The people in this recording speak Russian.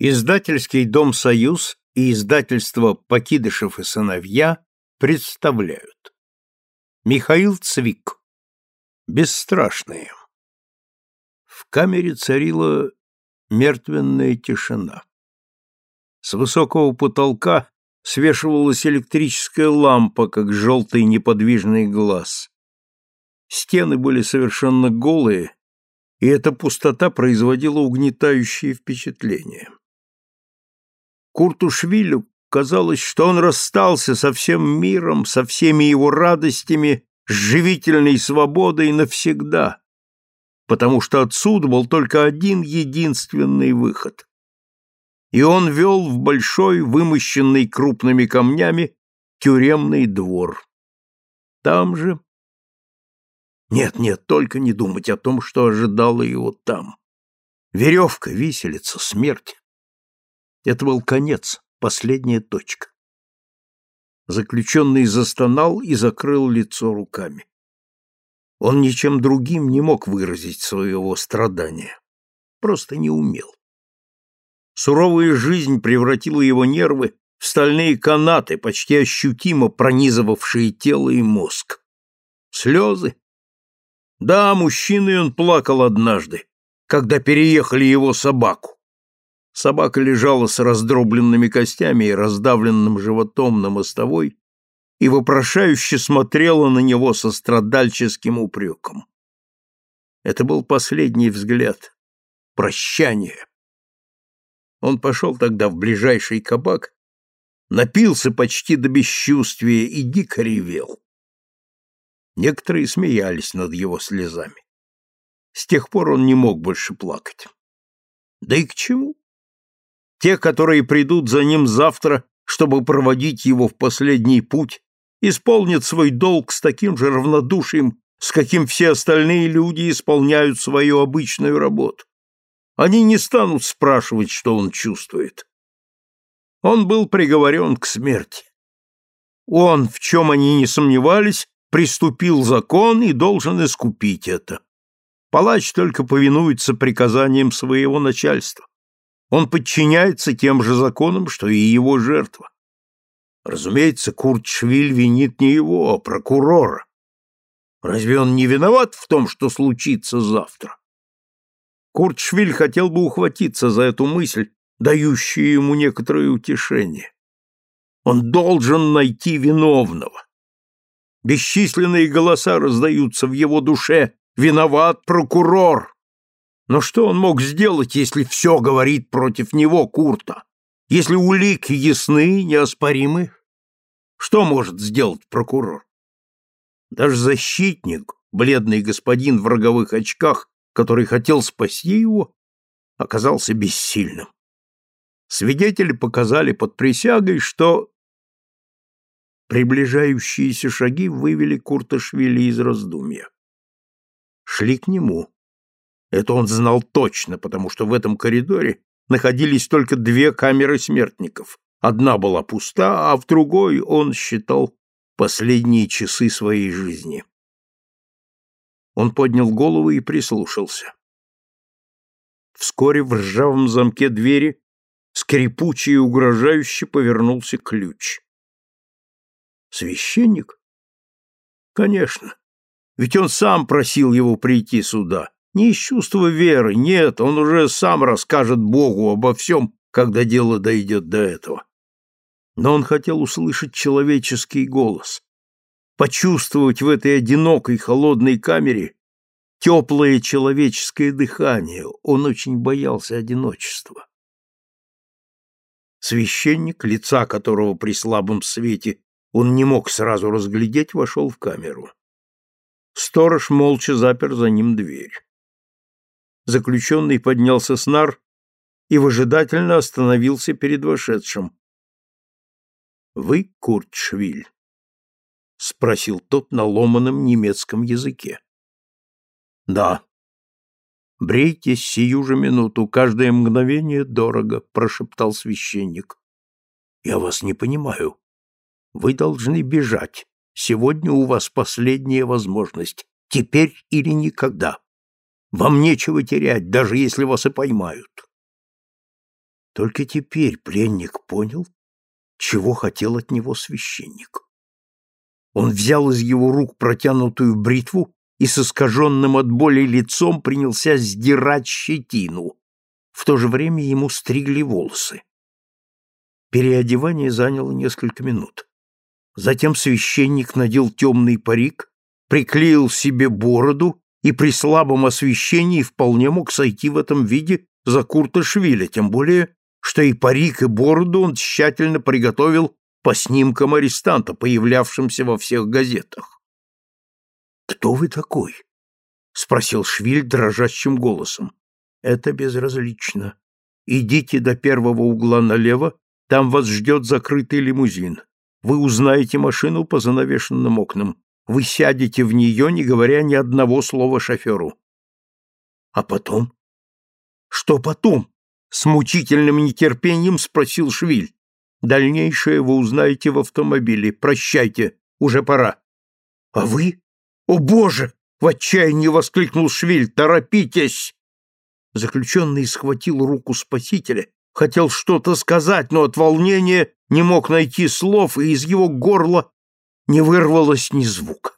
Издательский дом «Союз» и издательство «Покидышев и сыновья» представляют. Михаил Цвик. Бесстрашные. В камере царила мертвенная тишина. С высокого потолка свешивалась электрическая лампа, как желтый неподвижный глаз. Стены были совершенно голые, и эта пустота производила угнетающее впечатление. Куртушвилю казалось, что он расстался со всем миром, со всеми его радостями, с живительной свободой навсегда, потому что отсюда был только один единственный выход. И он вел в большой, вымощенный крупными камнями, тюремный двор. Там же... Нет, нет, только не думать о том, что ожидало его там. Веревка, виселица, смерть. Это был конец, последняя точка. Заключенный застонал и закрыл лицо руками. Он ничем другим не мог выразить своего страдания. Просто не умел. Суровая жизнь превратила его нервы в стальные канаты, почти ощутимо пронизывавшие тело и мозг. Слезы? Да, мужчиной он плакал однажды, когда переехали его собаку. Собака лежала с раздробленными костями и раздавленным животом на мостовой и вопрошающе смотрела на него со страдальческим упреком. Это был последний взгляд, прощание. Он пошел тогда в ближайший кабак, напился почти до бесчувствия и дико ревел. Некоторые смеялись над его слезами. С тех пор он не мог больше плакать. Да и к чему? Те, которые придут за ним завтра, чтобы проводить его в последний путь, исполнят свой долг с таким же равнодушием, с каким все остальные люди исполняют свою обычную работу. Они не станут спрашивать, что он чувствует. Он был приговорен к смерти. Он, в чем они не сомневались, приступил закон и должен искупить это. Палач только повинуется приказаниям своего начальства. Он подчиняется тем же законам, что и его жертва. Разумеется, Курт Швиль винит не его, а прокурора. Разве он не виноват в том, что случится завтра? Курт Швиль хотел бы ухватиться за эту мысль, дающую ему некоторое утешение. Он должен найти виновного. Бесчисленные голоса раздаются в его душе. Виноват прокурор. Но что он мог сделать, если все говорит против него, Курта? Если улики ясны, неоспоримы? Что может сделать прокурор? Даже защитник, бледный господин в роговых очках, который хотел спасти его, оказался бессильным. Свидетели показали под присягой, что приближающиеся шаги вывели Курташвили из раздумья. Шли к нему. Это он знал точно, потому что в этом коридоре находились только две камеры смертников. Одна была пуста, а в другой он считал последние часы своей жизни. Он поднял голову и прислушался. Вскоре в ржавом замке двери скрипуче и угрожающе повернулся ключ. Священник? Конечно, ведь он сам просил его прийти сюда. Не из чувства веры, нет, он уже сам расскажет Богу обо всем, когда дело дойдет до этого. Но он хотел услышать человеческий голос, почувствовать в этой одинокой холодной камере теплое человеческое дыхание. Он очень боялся одиночества. Священник, лица которого при слабом свете он не мог сразу разглядеть, вошел в камеру. Сторож молча запер за ним дверь. Заключенный поднялся с нар и выжидательно остановился перед вошедшим. «Вы Куртшвиль?» — спросил тот на ломаном немецком языке. «Да». «Брейтесь сию же минуту, каждое мгновение дорого», — прошептал священник. «Я вас не понимаю. Вы должны бежать. Сегодня у вас последняя возможность. Теперь или никогда». Вам нечего терять, даже если вас и поймают. Только теперь пленник понял, чего хотел от него священник. Он взял из его рук протянутую бритву и с искаженным от боли лицом принялся сдирать щетину. В то же время ему стригли волосы. Переодевание заняло несколько минут. Затем священник надел темный парик, приклеил себе бороду и при слабом освещении вполне мог сойти в этом виде за Курта Швиля, тем более, что и парик, и бороду он тщательно приготовил по снимкам арестанта, появлявшимся во всех газетах. «Кто вы такой?» — спросил Швиль дрожащим голосом. «Это безразлично. Идите до первого угла налево, там вас ждет закрытый лимузин. Вы узнаете машину по занавешенным окнам. Вы сядете в нее, не говоря ни одного слова шоферу. А потом? Что потом? С мучительным нетерпением спросил Швиль. Дальнейшее вы узнаете в автомобиле. Прощайте, уже пора. А вы? О, Боже! В отчаянии воскликнул Швиль. Торопитесь! Заключенный схватил руку спасителя, хотел что-то сказать, но от волнения не мог найти слов, и из его горла не вырвалось ни звука.